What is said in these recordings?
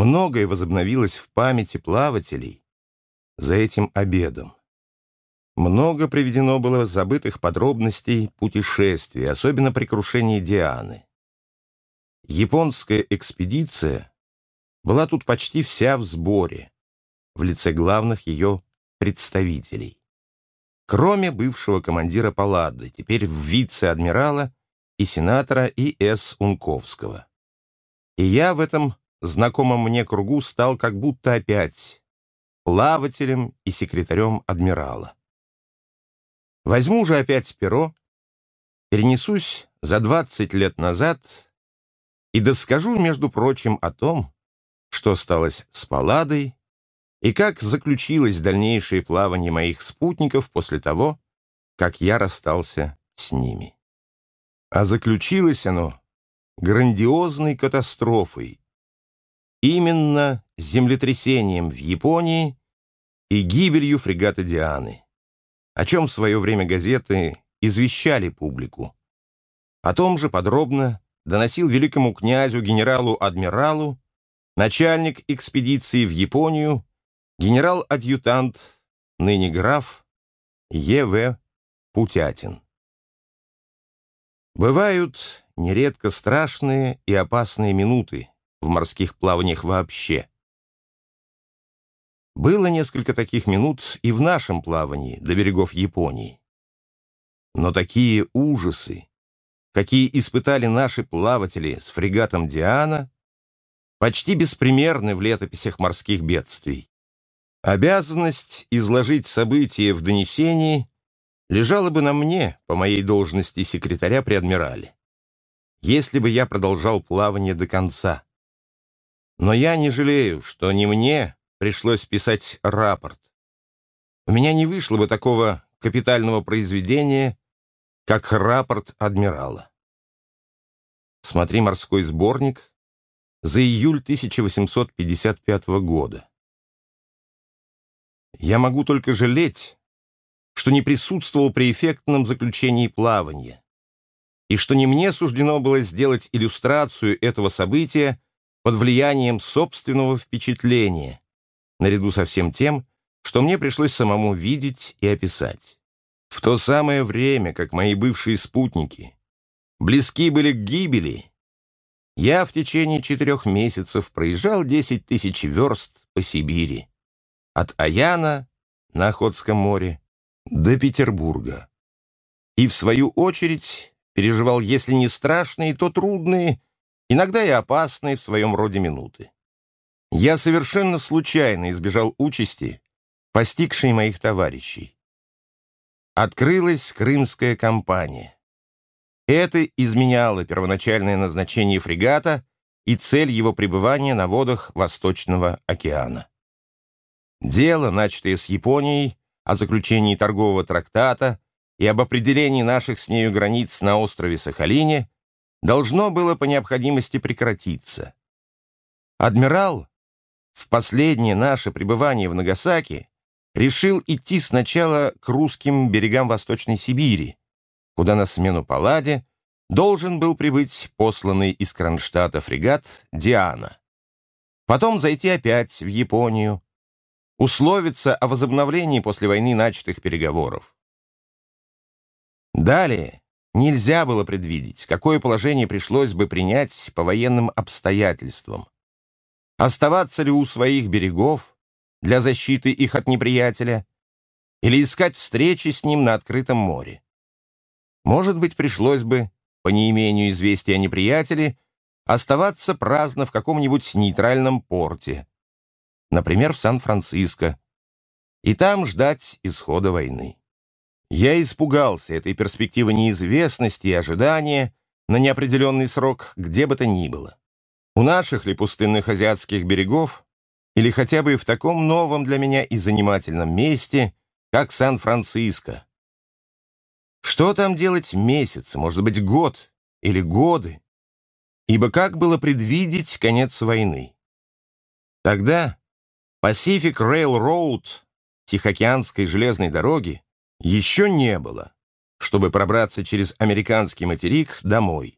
многое возобновилось в памяти плавателей за этим обедом. Много приведено было забытых подробностей путешествий, особенно при крушении Дианы. Японская экспедиция была тут почти вся в сборе, в лице главных ее представителей. Кроме бывшего командира Паллады, теперь вице-адмирала и сенатора И.С. Унковского. И я в этом знакомом мне кругу стал как будто опять плавателем и секретарем адмирала. Возьму же опять перо, перенесусь за 20 лет назад и доскажу, между прочим, о том, что сталось с Палладой и как заключилось дальнейшее плавание моих спутников после того, как я расстался с ними. А заключилось оно грандиозной катастрофой, именно землетрясением в Японии и гибелью фрегата Дианы, о чем в свое время газеты извещали публику. О том же подробно доносил великому князю генералу-адмиралу начальник экспедиции в Японию генерал-адъютант, ныне граф Е.В. Путятин. Бывают нередко страшные и опасные минуты в морских плаваниях вообще. Было несколько таких минут и в нашем плавании до берегов Японии. Но такие ужасы, какие испытали наши плаватели с фрегатом «Диана», почти беспримерны в летописях морских бедствий. Обязанность изложить события в донесении лежала бы на мне по моей должности секретаря при адмирале, если бы я продолжал плавание до конца. Но я не жалею, что не мне пришлось писать рапорт. У меня не вышло бы такого капитального произведения, как рапорт адмирала. Смотри морской сборник за июль 1855 года. Я могу только жалеть, что не присутствовал при эффектном заключении плавания, и что не мне суждено было сделать иллюстрацию этого события под влиянием собственного впечатления, наряду со всем тем, что мне пришлось самому видеть и описать. В то самое время, как мои бывшие спутники близки были к гибели, я в течение четырех месяцев проезжал 10 тысяч верст по Сибири, от Аяна на Охотском море до Петербурга. И, в свою очередь, переживал, если не страшные, то трудные, иногда и опасные в своем роде минуты. Я совершенно случайно избежал участи, постигшей моих товарищей. Открылась крымская кампания. Это изменяло первоначальное назначение фрегата и цель его пребывания на водах Восточного океана. Дело, начатое с Японией, о заключении торгового трактата и об определении наших с нею границ на острове Сахалине, должно было по необходимости прекратиться. Адмирал в последнее наше пребывание в Нагасаки решил идти сначала к русским берегам Восточной Сибири, куда на смену Палладе должен был прибыть посланный из Кронштадта фрегат «Диана». Потом зайти опять в Японию, условиться о возобновлении после войны начатых переговоров. Далее нельзя было предвидеть, какое положение пришлось бы принять по военным обстоятельствам. Оставаться ли у своих берегов для защиты их от неприятеля или искать встречи с ним на открытом море. Может быть, пришлось бы, по неимению известия о неприятеле, оставаться праздно в каком-нибудь нейтральном порте, например, в Сан-Франциско, и там ждать исхода войны. Я испугался этой перспективы неизвестности и ожидания на неопределенный срок где бы то ни было. У наших ли пустынных азиатских берегов, или хотя бы в таком новом для меня и занимательном месте, как Сан-Франциско. Что там делать месяц, может быть, год или годы? Ибо как было предвидеть конец войны? Тогда Pacific Railroad, Тихоокеанской железной дороги, еще не было, чтобы пробраться через американский материк домой.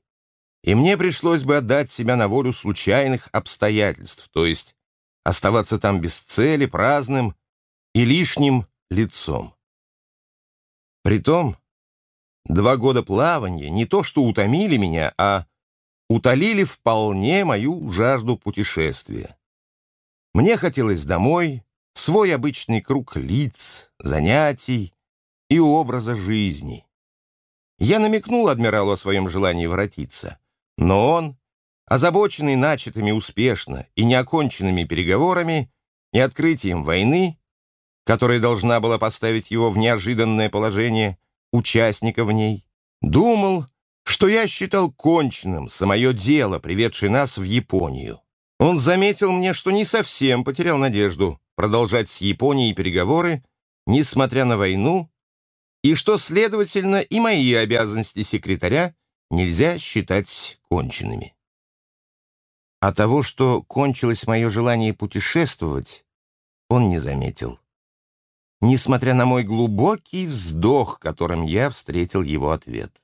и мне пришлось бы отдать себя на волю случайных обстоятельств, то есть оставаться там без цели, праздным и лишним лицом. Притом, два года плавания не то что утомили меня, а утолили вполне мою жажду путешествия. Мне хотелось домой, свой обычный круг лиц, занятий и образа жизни. Я намекнул адмиралу о своем желании воротиться, но он, озабоченный начатыми успешно и неоконченными переговорами и открытием войны, которая должна была поставить его в неожиданное положение участника в ней, думал, что я считал конченным самое дело, приведшее нас в Японию. Он заметил мне, что не совсем потерял надежду продолжать с Японией переговоры, несмотря на войну, и что, следовательно, и мои обязанности секретаря нельзя считать конченными. А того, что кончилось мое желание путешествовать, он не заметил. Несмотря на мой глубокий вздох, которым я встретил его ответ.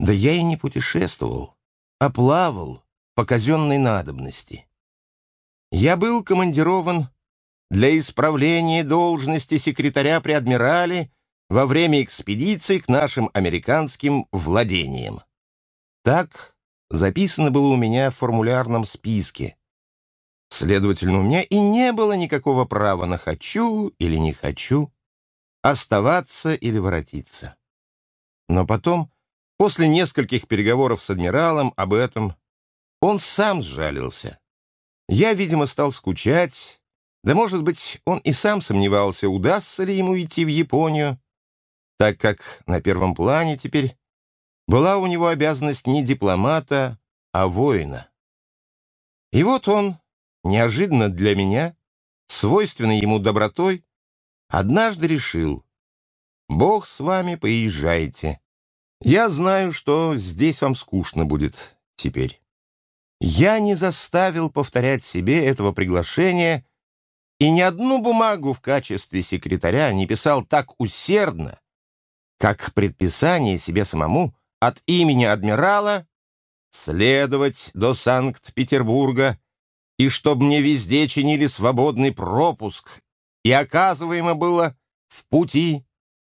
Да я и не путешествовал, а плавал по казенной надобности. Я был командирован для исправления должности секретаря при адмирале во время экспедиции к нашим американским владениям. Так записано было у меня в формулярном списке. Следовательно, у меня и не было никакого права на «хочу» или «не хочу», оставаться или воротиться. Но потом, после нескольких переговоров с адмиралом об этом, он сам сжалился. Я, видимо, стал скучать, да, может быть, он и сам сомневался, удастся ли ему идти в Японию, так как на первом плане теперь была у него обязанность не дипломата, а воина. И вот он, неожиданно для меня, свойственной ему добротой, однажды решил, «Бог с вами, поезжайте. Я знаю, что здесь вам скучно будет теперь». Я не заставил повторять себе этого приглашения и ни одну бумагу в качестве секретаря не писал так усердно, как предписание себе самому от имени адмирала следовать до Санкт-Петербурга и чтобы мне везде чинили свободный пропуск и оказываемо было в пути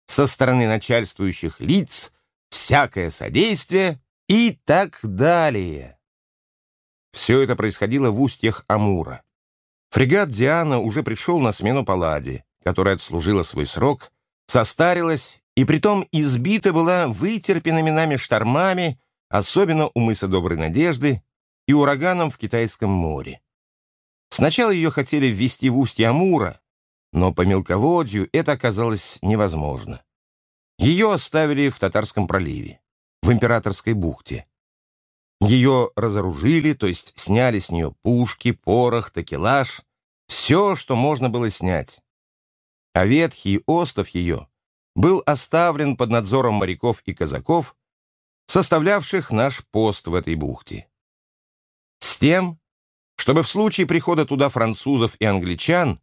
со стороны начальствующих лиц всякое содействие и так далее. Все это происходило в устьях Амура. Фрегат «Диана» уже пришел на смену Палладе, которая отслужила свой срок, состарилась и притом избита была вытерпенными нами штормами, особенно у мыса Доброй Надежды и ураганом в Китайском море. Сначала ее хотели ввести в устье Амура, но по мелководью это оказалось невозможно. Ее оставили в Татарском проливе, в Императорской бухте. Ее разоружили, то есть сняли с нее пушки, порох, такелаж, все, что можно было снять. А ветхий остов ее был оставлен под надзором моряков и казаков, составлявших наш пост в этой бухте. С тем, чтобы в случае прихода туда французов и англичан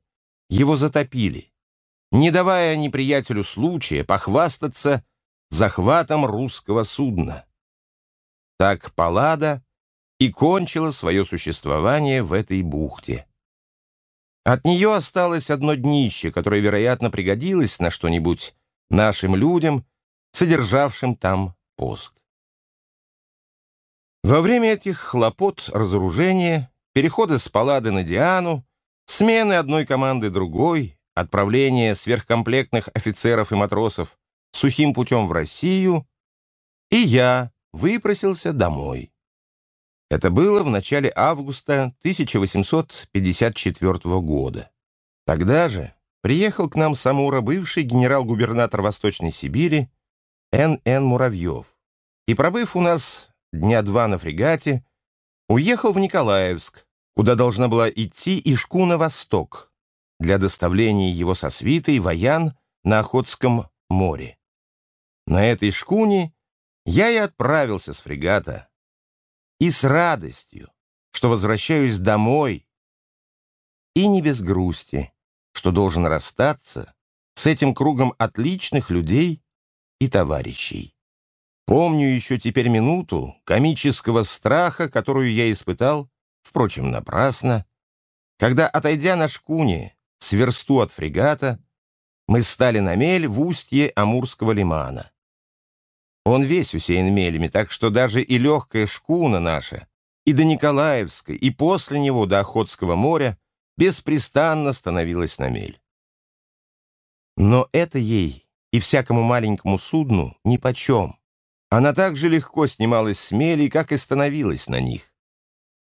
его затопили, не давая неприятелю случая похвастаться захватом русского судна. Так Паллада и кончила свое существование в этой бухте. От нее осталось одно днище, которое, вероятно, пригодилось на что-нибудь нашим людям, содержавшим там пост. Во время этих хлопот разоружения, перехода с Паллады на Диану, смены одной команды другой, отправления сверхкомплектных офицеров и матросов сухим путем в Россию, и я, выпросился домой. Это было в начале августа 1854 года. Тогда же приехал к нам с Амура бывший генерал-губернатор Восточной Сибири Н.Н. Муравьев и, пробыв у нас дня два на фрегате, уехал в Николаевск, куда должна была идти и шкуна «Восток» для доставления его со свитой воян на Охотском море. На этой шкуне я и отправился с фрегата. И с радостью, что возвращаюсь домой, и не без грусти, что должен расстаться с этим кругом отличных людей и товарищей. Помню еще теперь минуту комического страха, которую я испытал, впрочем, напрасно, когда, отойдя на шкуне с версту от фрегата, мы стали на мель в устье Амурского лимана. Он весь усеян мелями, так что даже и легкая шкуна наша, и до Николаевской, и после него до Охотского моря беспрестанно становилась на мель. Но это ей и всякому маленькому судну нипочем. Она так же легко снималась с мелей, как и становилась на них.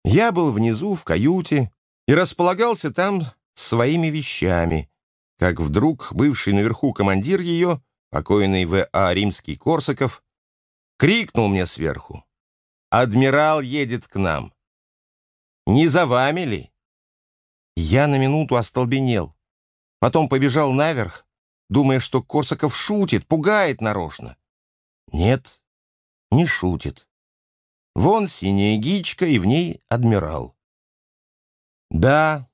Я был внизу, в каюте, и располагался там своими вещами, как вдруг бывший наверху командир ее, покойный В.А. Римский-Корсаков, крикнул мне сверху. «Адмирал едет к нам. Не за вами ли?» Я на минуту остолбенел. Потом побежал наверх, думая, что Корсаков шутит, пугает нарочно. Нет, не шутит. Вон синяя гичка, и в ней адмирал. Да,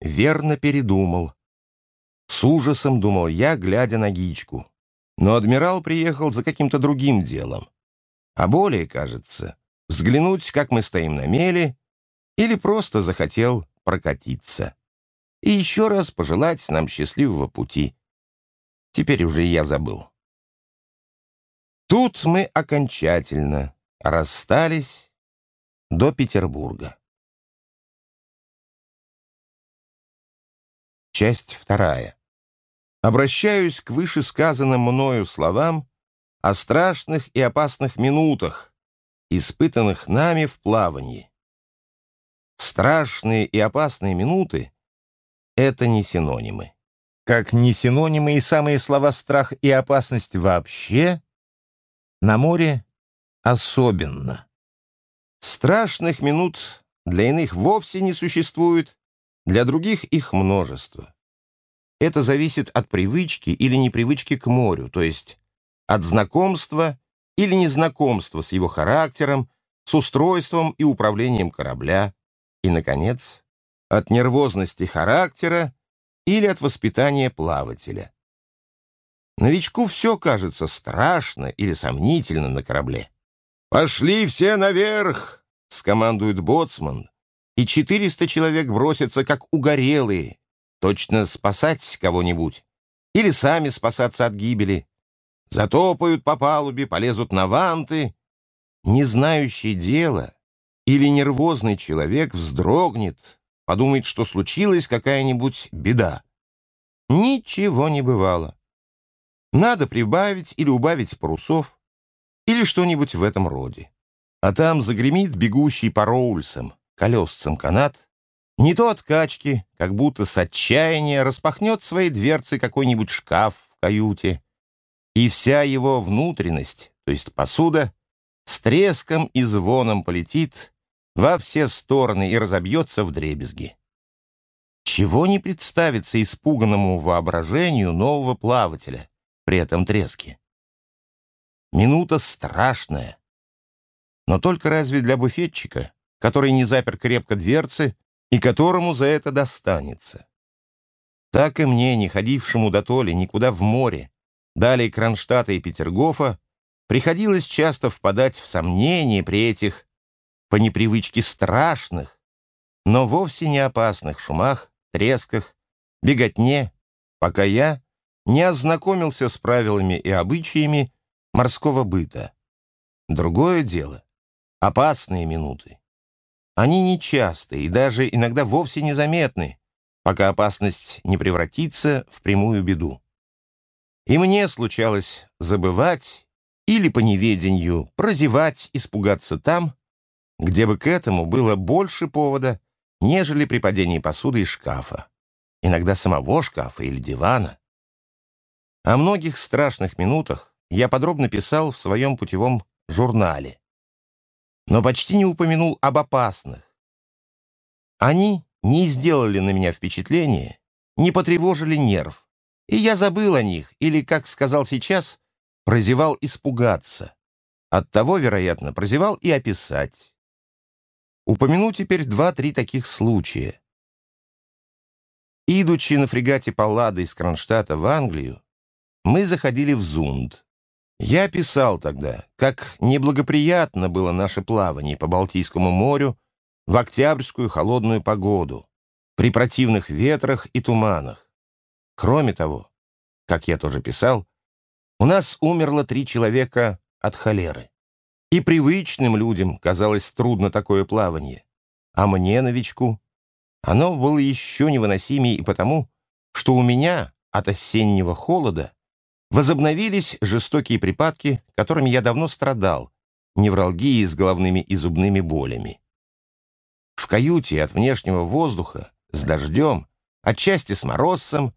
верно передумал. С ужасом думал я, глядя на гичку. Но адмирал приехал за каким-то другим делом. А более, кажется, взглянуть, как мы стоим на мели, или просто захотел прокатиться. И еще раз пожелать нам счастливого пути. Теперь уже я забыл. Тут мы окончательно расстались до Петербурга. Часть вторая. Обращаюсь к вышесказанным мною словам о страшных и опасных минутах, испытанных нами в плавании. Страшные и опасные минуты — это не синонимы. Как не синонимы и самые слова «страх» и «опасность» вообще, на море особенно. Страшных минут для иных вовсе не существует, для других их множество. Это зависит от привычки или непривычки к морю, то есть от знакомства или незнакомства с его характером, с устройством и управлением корабля, и, наконец, от нервозности характера или от воспитания плавателя. Новичку все кажется страшно или сомнительно на корабле. «Пошли все наверх!» — скомандует боцман, и 400 человек бросятся, как угорелые, точно спасать кого-нибудь или сами спасаться от гибели. Затопают по палубе, полезут на ванты. Не знающий дела или нервозный человек вздрогнет, подумает, что случилась какая-нибудь беда. Ничего не бывало. Надо прибавить или убавить парусов, или что-нибудь в этом роде. А там загремит бегущий по роульсам, колесцам канат, не то от качки, как будто с отчаяния распахнет свои дверцы какой-нибудь шкаф в каюте, и вся его внутренность, то есть посуда, с треском и звоном полетит во все стороны и разобьется в дребезги. Чего не представится испуганному воображению нового плавателя при этом треске? Минута страшная. Но только разве для буфетчика, который не запер крепко дверцы и которому за это достанется. Так и мне, не ходившему до Толи никуда в море, далее Кронштадта и Петергофа, приходилось часто впадать в сомнения при этих, по непривычке страшных, но вовсе не опасных шумах, тресках, беготне, пока я не ознакомился с правилами и обычаями морского быта. Другое дело — опасные минуты. Они нечасты и даже иногда вовсе незаметны, пока опасность не превратится в прямую беду. И мне случалось забывать или по неведению прозевать, испугаться там, где бы к этому было больше повода, нежели при падении посуды из шкафа, иногда самого шкафа или дивана. О многих страшных минутах я подробно писал в своем путевом журнале, но почти не упомянул об опасных. Они не сделали на меня впечатления, не потревожили нерв, и я забыл о них, или, как сказал сейчас, прозевал испугаться. Оттого, вероятно, прозевал и описать. Упомяну теперь два-три таких случая. Идучи на фрегате Паллада из Кронштадта в Англию, мы заходили в Зунд, Я писал тогда, как неблагоприятно было наше плавание по Балтийскому морю в октябрьскую холодную погоду, при противных ветрах и туманах. Кроме того, как я тоже писал, у нас умерло три человека от холеры. И привычным людям казалось трудно такое плавание, а мне, новичку, оно было еще невыносимее и потому, что у меня от осеннего холода возобновились жестокие припадки, которыми я давно страдал, невралгии с головными и зубными болями. В каюте от внешнего воздуха, с дождем, отчасти с морозцем,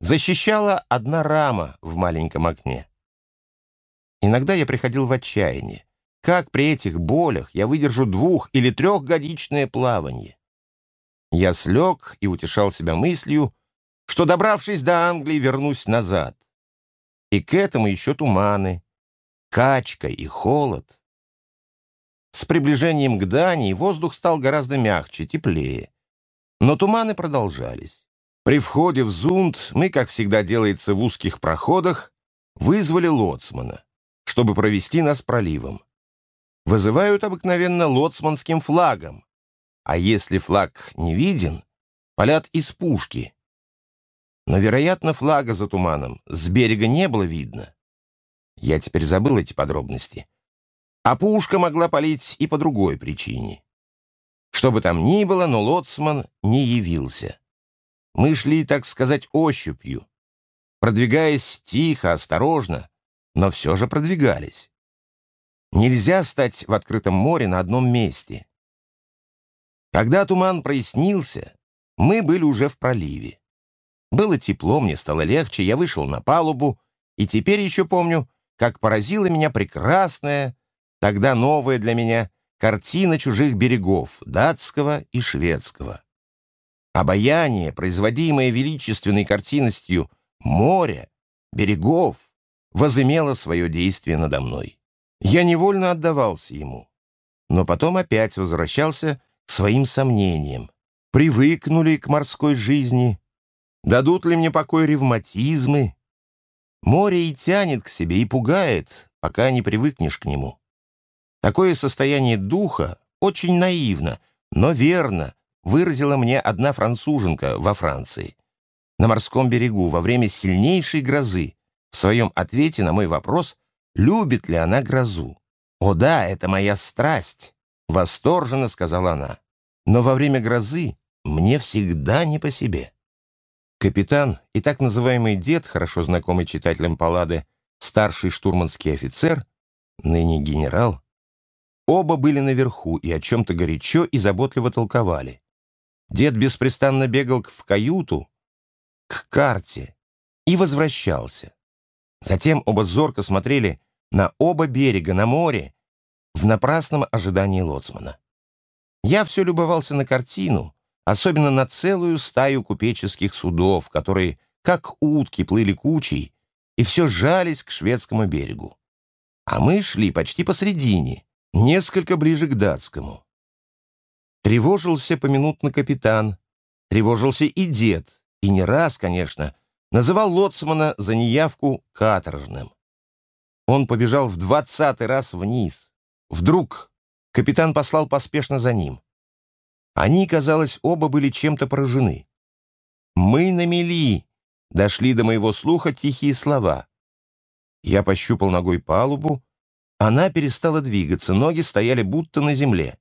защищала одна рама в маленьком окне. Иногда я приходил в отчаяние. Как при этих болях я выдержу двух- или трехгодичное плавание? Я слег и утешал себя мыслью, что, добравшись до Англии, вернусь назад. И к этому еще туманы, качка и холод. С приближением к Дании воздух стал гораздо мягче, теплее. Но туманы продолжались. При входе в Зунд мы, как всегда делается в узких проходах, вызвали лоцмана, чтобы провести нас проливом. Вызывают обыкновенно лоцманским флагом, а если флаг не виден, палят из пушки, но, вероятно, флага за туманом с берега не было видно. Я теперь забыл эти подробности. А пушка могла палить и по другой причине. Что бы там ни было, но лоцман не явился. Мы шли, так сказать, ощупью, продвигаясь тихо, осторожно, но все же продвигались. Нельзя стать в открытом море на одном месте. Когда туман прояснился, мы были уже в проливе. Было тепло, мне стало легче, я вышел на палубу, и теперь еще помню, как поразила меня прекрасная, тогда новая для меня, картина чужих берегов, датского и шведского. Обаяние, производимое величественной картинностью моря, берегов, возымело свое действие надо мной. Я невольно отдавался ему, но потом опять возвращался к своим сомнениям. Привыкнули к морской жизни, Дадут ли мне покой ревматизмы? Море и тянет к себе, и пугает, пока не привыкнешь к нему. Такое состояние духа очень наивно, но верно выразила мне одна француженка во Франции. На морском берегу во время сильнейшей грозы в своем ответе на мой вопрос, любит ли она грозу. «О да, это моя страсть», — восторженно сказала она. «Но во время грозы мне всегда не по себе». Капитан и так называемый дед, хорошо знакомый читателям Паллады, старший штурманский офицер, ныне генерал, оба были наверху и о чем-то горячо и заботливо толковали. Дед беспрестанно бегал в каюту, к карте и возвращался. Затем оба зорко смотрели на оба берега, на море, в напрасном ожидании лоцмана. Я все любовался на картину, особенно на целую стаю купеческих судов, которые, как утки, плыли кучей и все жались к шведскому берегу. А мы шли почти посредине, несколько ближе к датскому. Тревожился поминутно капитан, тревожился и дед, и не раз, конечно, называл лоцмана за неявку каторжным. Он побежал в двадцатый раз вниз. Вдруг капитан послал поспешно за ним. Они, казалось, оба были чем-то поражены. «Мы на мели!» — дошли до моего слуха тихие слова. Я пощупал ногой палубу. Она перестала двигаться, ноги стояли будто на земле.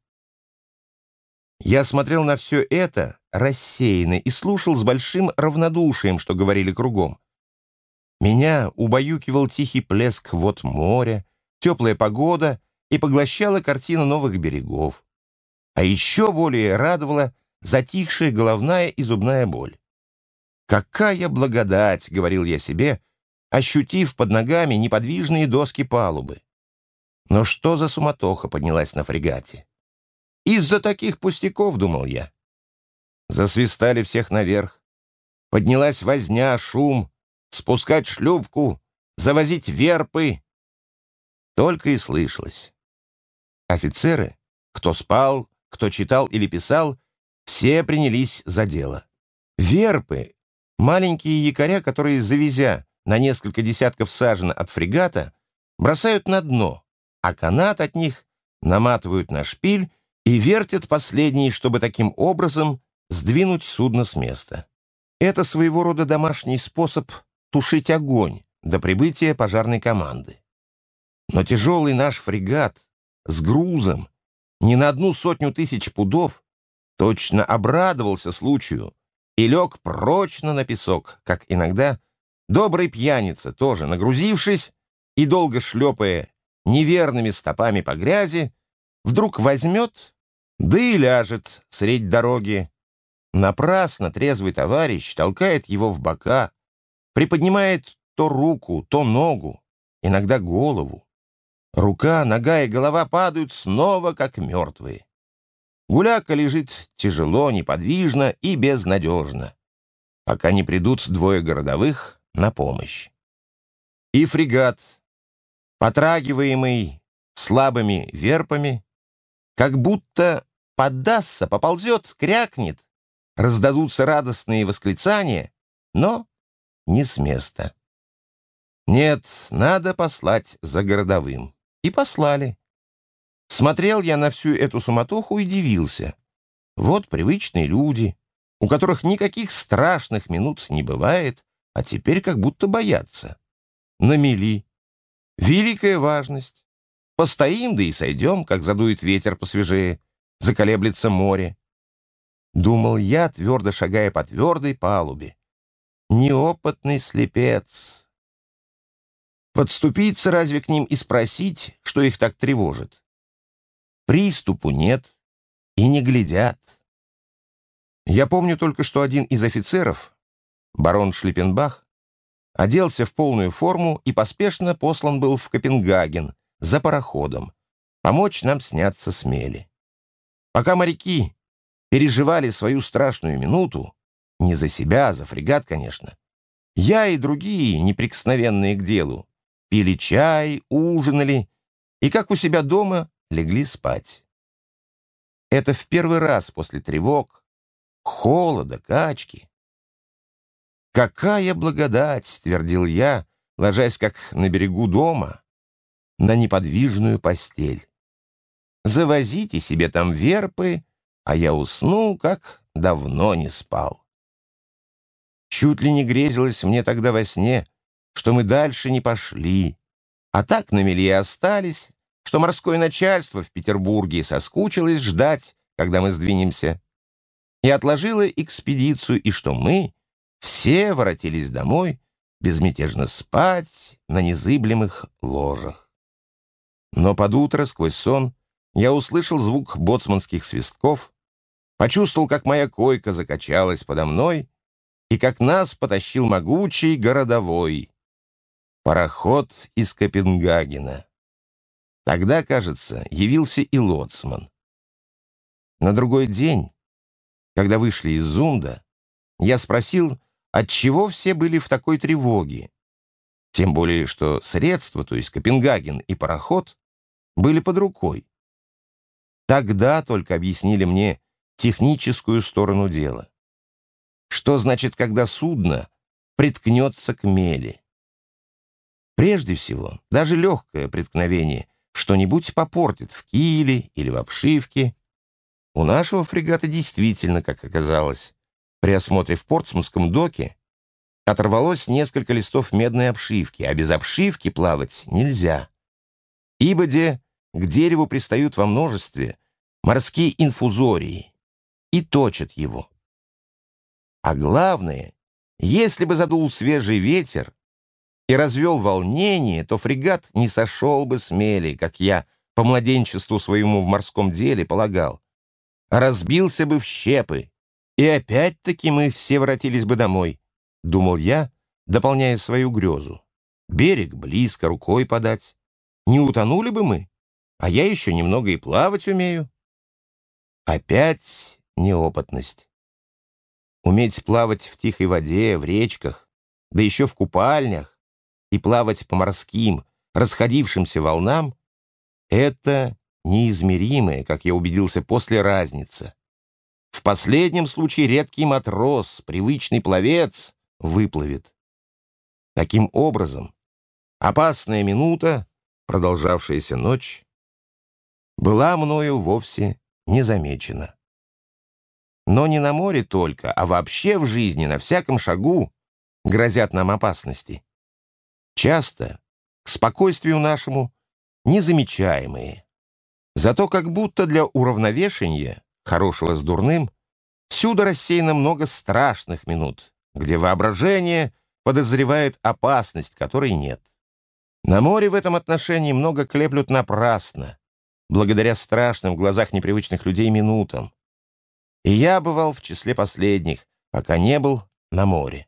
Я смотрел на все это рассеянно и слушал с большим равнодушием, что говорили кругом. Меня убаюкивал тихий плеск вод моря, теплая погода и поглощала картина новых берегов. А еще более радовала затихшая головная и зубная боль. «Какая благодать!» — говорил я себе, ощутив под ногами неподвижные доски палубы. Но что за суматоха поднялась на фрегате? Из-за таких пустяков, думал я. Засвистали всех наверх. Поднялась возня, шум, спускать шлюпку, завозить верпы. Только и слышалось. Офицеры, кто спал, кто читал или писал, все принялись за дело. Верпы, маленькие якоря, которые, завезя на несколько десятков сажен от фрегата, бросают на дно, а канат от них наматывают на шпиль и вертят последний, чтобы таким образом сдвинуть судно с места. Это своего рода домашний способ тушить огонь до прибытия пожарной команды. Но тяжелый наш фрегат с грузом не на одну сотню тысяч пудов точно обрадовался случаю и лег прочно на песок, как иногда добрый пьяница, тоже нагрузившись и долго шлепая неверными стопами по грязи, вдруг возьмет, да и ляжет средь дороги. Напрасно трезвый товарищ толкает его в бока, приподнимает то руку, то ногу, иногда голову. Рука, нога и голова падают снова, как мертвые. Гуляка лежит тяжело, неподвижно и безнадежно, пока не придут двое городовых на помощь. И фрегат, потрагиваемый слабыми верпами, как будто поддастся, поползет, крякнет, раздадутся радостные восклицания, но не с места. Нет, надо послать за городовым. И послали. Смотрел я на всю эту суматоху и дивился. Вот привычные люди, у которых никаких страшных минут не бывает, а теперь как будто боятся. На мели. Великая важность. Постоим, да и сойдем, как задует ветер посвежее, заколеблется море. Думал я, твердо шагая по твердой палубе. Неопытный слепец. Подступиться разве к ним и спросить, что их так тревожит? Приступу нет и не глядят. Я помню только, что один из офицеров, барон Шлиппенбах, оделся в полную форму и поспешно послан был в Копенгаген за пароходом, помочь нам сняться с мели. Пока моряки переживали свою страшную минуту, не за себя, а за фрегат, конечно, я и другие, неприкосновенные к делу, пили чай, ужинали и, как у себя дома, легли спать. Это в первый раз после тревог, холода, качки. «Какая благодать!» — твердил я, ложась как на берегу дома, на неподвижную постель. «Завозите себе там верпы, а я усну, как давно не спал». Чуть ли не грезилось мне тогда во сне, что мы дальше не пошли, а так на мели остались, что морское начальство в Петербурге соскучилось ждать, когда мы сдвинемся, и отложило экспедицию, и что мы все воротились домой безмятежно спать на незыблемых ложах. Но под утро, сквозь сон, я услышал звук боцманских свистков, почувствовал, как моя койка закачалась подо мной и как нас потащил могучий городовой, Пароход из Копенгагена. Тогда, кажется, явился и лоцман. На другой день, когда вышли из Зунда, я спросил, отчего все были в такой тревоге. Тем более, что средства, то есть Копенгаген и пароход, были под рукой. Тогда только объяснили мне техническую сторону дела. Что значит, когда судно приткнется к мели? Прежде всего, даже легкое преткновение что-нибудь попортит в киле или в обшивке. У нашего фрегата действительно, как оказалось, при осмотре в Портсмутском доке оторвалось несколько листов медной обшивки, а без обшивки плавать нельзя. Ибо где к дереву пристают во множестве морские инфузории и точат его. А главное, если бы задул свежий ветер, и развел волнение, то фрегат не сошел бы с мели, как я по младенчеству своему в морском деле полагал, а разбился бы в щепы, и опять-таки мы все воротились бы домой, думал я, дополняя свою грезу. Берег близко, рукой подать. Не утонули бы мы, а я еще немного и плавать умею. Опять неопытность. Уметь плавать в тихой воде, в речках, да еще в купальнях, и плавать по морским, расходившимся волнам — это неизмеримая, как я убедился после, разница. В последнем случае редкий матрос, привычный пловец выплывет. Таким образом, опасная минута продолжавшаяся ночь была мною вовсе не замечена. Но не на море только, а вообще в жизни, на всяком шагу грозят нам опасности. Часто к спокойствию нашему незамечаемые. Зато как будто для уравновешения, хорошего с дурным, всюду рассеяно много страшных минут, где воображение подозревает опасность, которой нет. На море в этом отношении много клеплют напрасно, благодаря страшным в глазах непривычных людей минутам. И я бывал в числе последних, пока не был на море.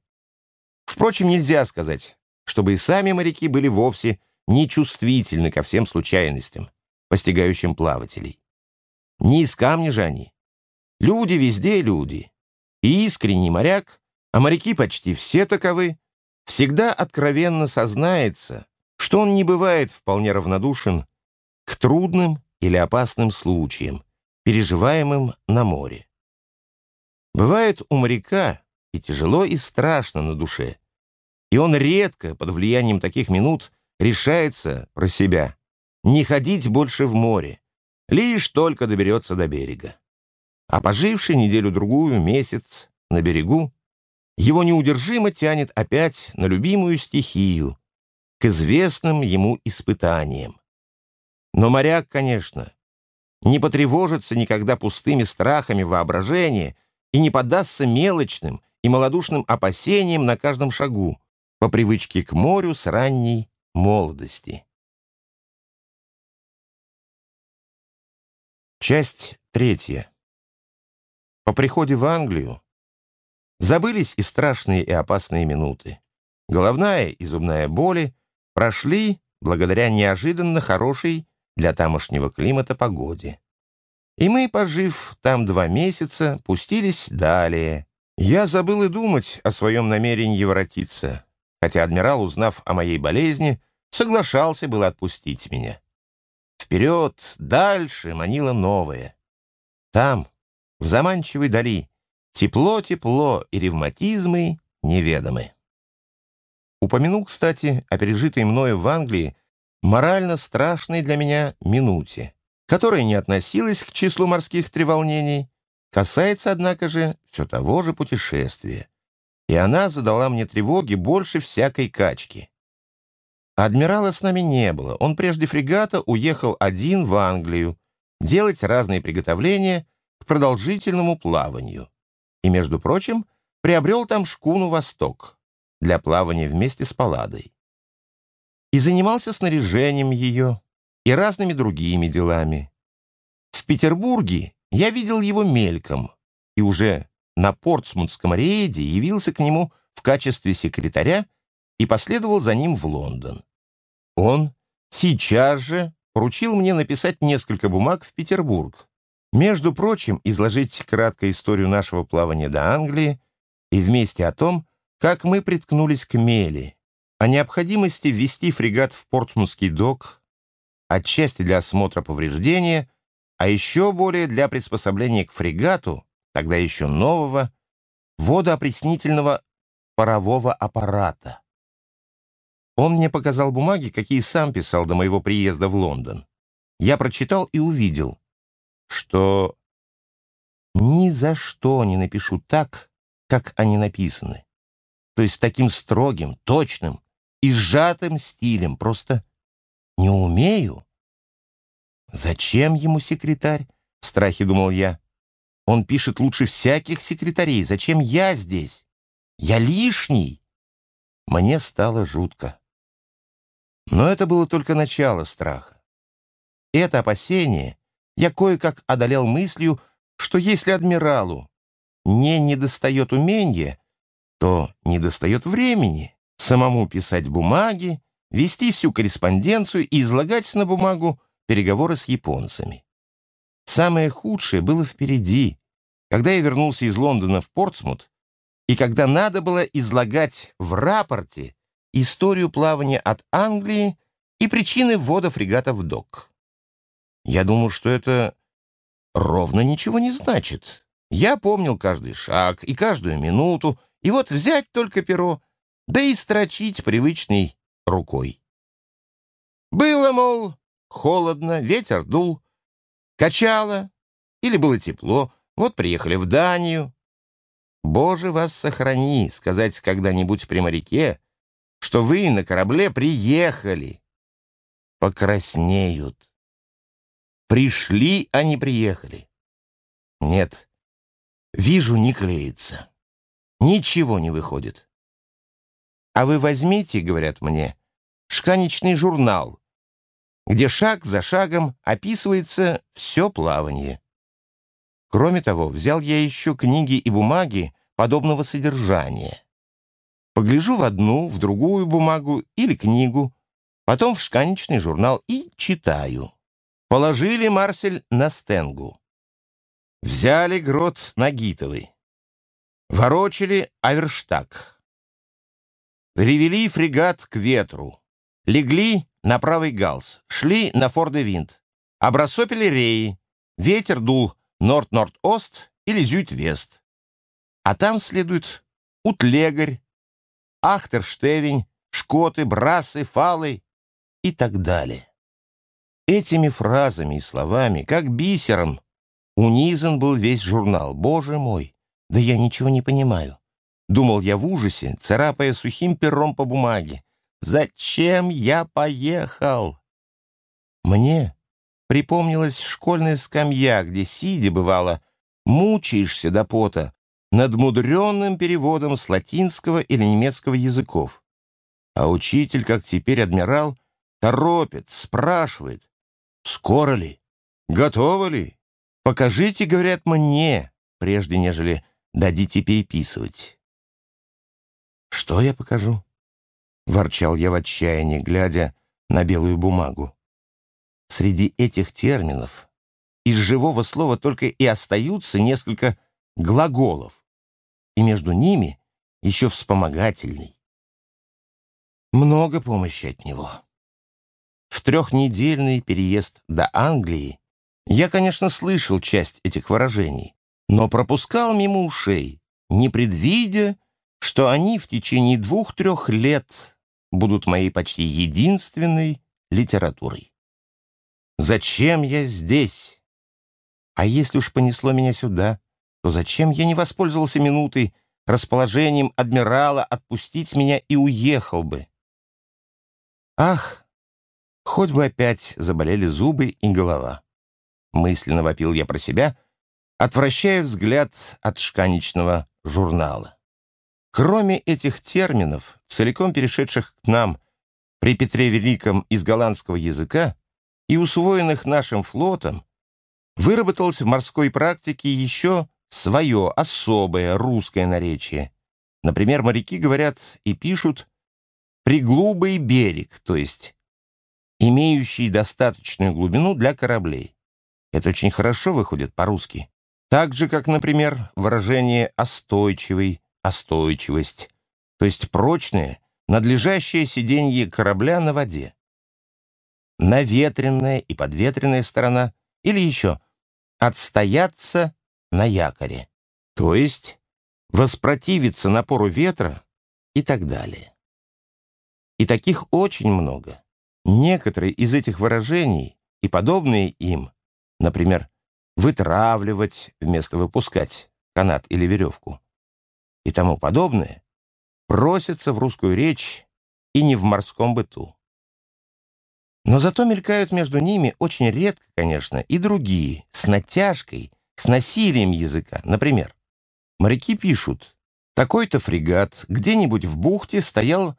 Впрочем, нельзя сказать, чтобы и сами моряки были вовсе нечувствительны ко всем случайностям, постигающим плавателей. Не из камня же они. Люди везде люди. И искренний моряк, а моряки почти все таковы, всегда откровенно сознается, что он не бывает вполне равнодушен к трудным или опасным случаям, переживаемым на море. Бывает у моряка и тяжело, и страшно на душе, и он редко под влиянием таких минут решается про себя не ходить больше в море, лишь только доберется до берега. А поживший неделю-другую, месяц на берегу, его неудержимо тянет опять на любимую стихию, к известным ему испытаниям. Но моряк, конечно, не потревожится никогда пустыми страхами воображения и не поддастся мелочным и малодушным опасениям на каждом шагу по привычке к морю с ранней молодости. Часть третья. По приходе в Англию забылись и страшные и опасные минуты. Головная и зубная боли прошли благодаря неожиданно хорошей для тамошнего климата погоде. И мы, пожив там два месяца, пустились далее. Я забыл и думать о своем намерении воротиться, хотя адмирал, узнав о моей болезни, соглашался было отпустить меня. Вперед, дальше манило новое. Там, в заманчивой дали, тепло-тепло и ревматизмы неведомы. Упомяну, кстати, о пережитой мною в Англии морально страшной для меня минуте, которая не относилась к числу морских треволнений, касается, однако же, все того же путешествия. И она задала мне тревоги больше всякой качки. Адмирала с нами не было. Он прежде фрегата уехал один в Англию делать разные приготовления к продолжительному плаванию. И, между прочим, приобрел там шкуну «Восток» для плавания вместе с Палладой. И занимался снаряжением ее и разными другими делами. В Петербурге я видел его мельком и уже на Портсмутском рейде явился к нему в качестве секретаря и последовал за ним в Лондон. Он сейчас же поручил мне написать несколько бумаг в Петербург. Между прочим, изложить кратко историю нашего плавания до Англии и вместе о том, как мы приткнулись к мели, о необходимости ввести фрегат в Портсмутский док, отчасти для осмотра повреждения, а еще более для приспособления к фрегату, тогда еще нового, водоопреснительного парового аппарата. Он мне показал бумаги, какие сам писал до моего приезда в Лондон. Я прочитал и увидел, что ни за что не напишу так, как они написаны. То есть таким строгим, точным и сжатым стилем. Просто не умею. Зачем ему секретарь? В страхе думал я. Он пишет лучше всяких секретарей. Зачем я здесь? Я лишний. Мне стало жутко. Но это было только начало страха. Это опасение я кое-как одолел мыслью, что если адмиралу не недостает умения, то недостает времени самому писать бумаги, вести всю корреспонденцию и излагать на бумагу переговоры с японцами. Самое худшее было впереди, когда я вернулся из Лондона в Портсмут, и когда надо было излагать в рапорте историю плавания от Англии и причины ввода фрегата в док. Я думал, что это ровно ничего не значит. Я помнил каждый шаг и каждую минуту, и вот взять только перо, да и строчить привычной рукой. Было, мол, холодно, ветер дул, качало, или было тепло, вот приехали в Данию. Боже вас сохрани, сказать когда-нибудь при моряке, что вы на корабле приехали. Покраснеют. Пришли, а не приехали. Нет, вижу, не клеится. Ничего не выходит. А вы возьмите, говорят мне, шканечный журнал, где шаг за шагом описывается все плавание. Кроме того, взял я еще книги и бумаги подобного содержания. Погляжу в одну, в другую бумагу или книгу, потом в шканечный журнал и читаю. Положили Марсель на стенгу. Взяли грот Нагитовый. Ворочили Аверштаг. Привели фрегат к ветру. Легли на правый галс, шли на форде-винт. Обрасопили реи. Ветер дул норд-норд-ост или зюит-вест. А там следует утлегарь, ахтерштевень, шкоты, брасы, фалы и так далее. Этими фразами и словами, как бисером, унизан был весь журнал. Боже мой, да я ничего не понимаю. Думал я в ужасе, царапая сухим пером по бумаге. Зачем я поехал? Мне припомнилась школьная скамья, где, сидя, бывало, мучаешься до пота над мудренным переводом с латинского или немецкого языков. А учитель, как теперь адмирал, торопит, спрашивает, Скоро ли? Готово ли? Покажите, говорят, мне, прежде нежели дадите переписывать. Что я покажу? Ворчал я в отчаянии, глядя на белую бумагу. Среди этих терминов из живого слова только и остаются несколько глаголов, и между ними еще вспомогательный. Много помощи от него в трехнедельный переезд до Англии, я, конечно, слышал часть этих выражений, но пропускал мимо ушей, не предвидя, что они в течение двух-трех лет будут моей почти единственной литературой. Зачем я здесь? А если уж понесло меня сюда, то зачем я не воспользовался минутой, расположением адмирала отпустить меня и уехал бы? Ах, Хоть бы опять заболели зубы и голова. Мысленно вопил я про себя, отвращая взгляд от шканечного журнала. Кроме этих терминов, целиком перешедших к нам при Петре Великом из голландского языка и усвоенных нашим флотом, выработалось в морской практике еще свое особое русское наречие. Например, моряки говорят и пишут «приглубый берег», то есть имеющий достаточную глубину для кораблей. Это очень хорошо выходит по-русски. Так же, как, например, выражение «остойчивый», «остойчивость», то есть прочное, надлежащее сиденье корабля на воде. Наветренная и подветренная сторона, или еще «отстояться на якоре», то есть воспротивиться напору ветра и так далее. И таких очень много. Некоторые из этих выражений и подобные им, например, «вытравливать» вместо «выпускать» канат или веревку и тому подобное, просятся в русскую речь и не в морском быту. Но зато мелькают между ними очень редко, конечно, и другие, с натяжкой, с насилием языка. Например, моряки пишут, такой-то фрегат где-нибудь в бухте стоял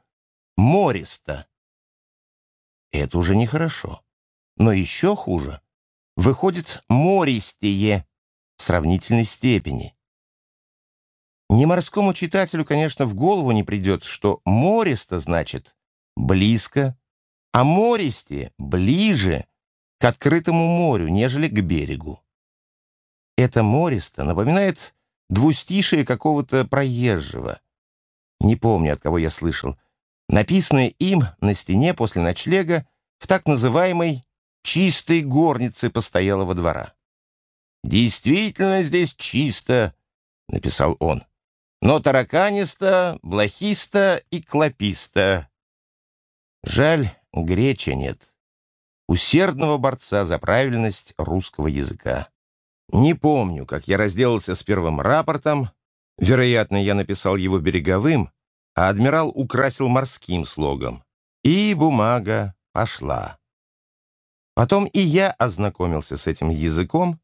мористо, это уже нехорошо. Но еще хуже. Выходит мористее в сравнительной степени. Не морскому читателю, конечно, в голову не придет, что мористо значит близко, а мористе ближе к открытому морю, нежели к берегу. Это мористо напоминает двустишие какого-то проезжего. Не помню, от кого я слышал написанное им на стене после ночлега в так называемой «чистой горнице постоялого двора». «Действительно здесь чисто», — написал он, «но тараканисто, блохисто и клописто. Жаль, греча нет». усердного борца за правильность русского языка. Не помню, как я разделался с первым рапортом. Вероятно, я написал его береговым, а адмирал украсил морским слогом. И бумага пошла. Потом и я ознакомился с этим языком,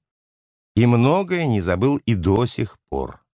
и многое не забыл и до сих пор.